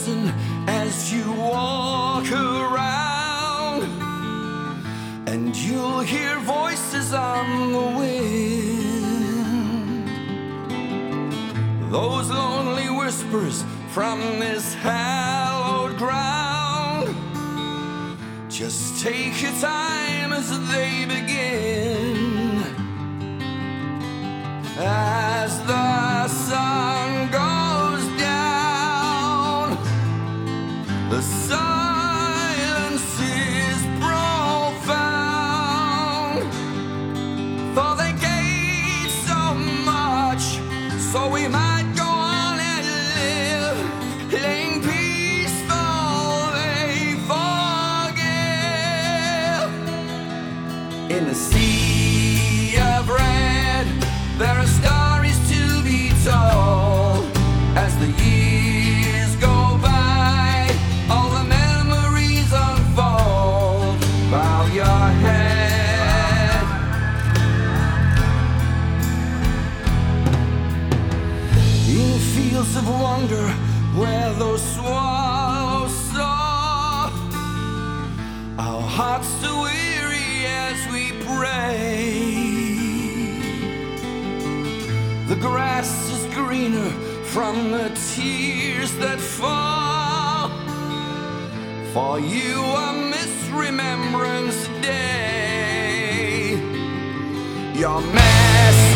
listen as you walk around, and you'll hear voices on the wind. Those lonely whispers from this hallowed ground. Just take your time as they begin. The sea of red, there are stories to be told. As the years go by, all the memories unfold. Bow your head. In fields of wonder, where those swallows soar. Our hearts weary as we pray. The grass is greener from the tears that fall. For you a misremembrance day. Your message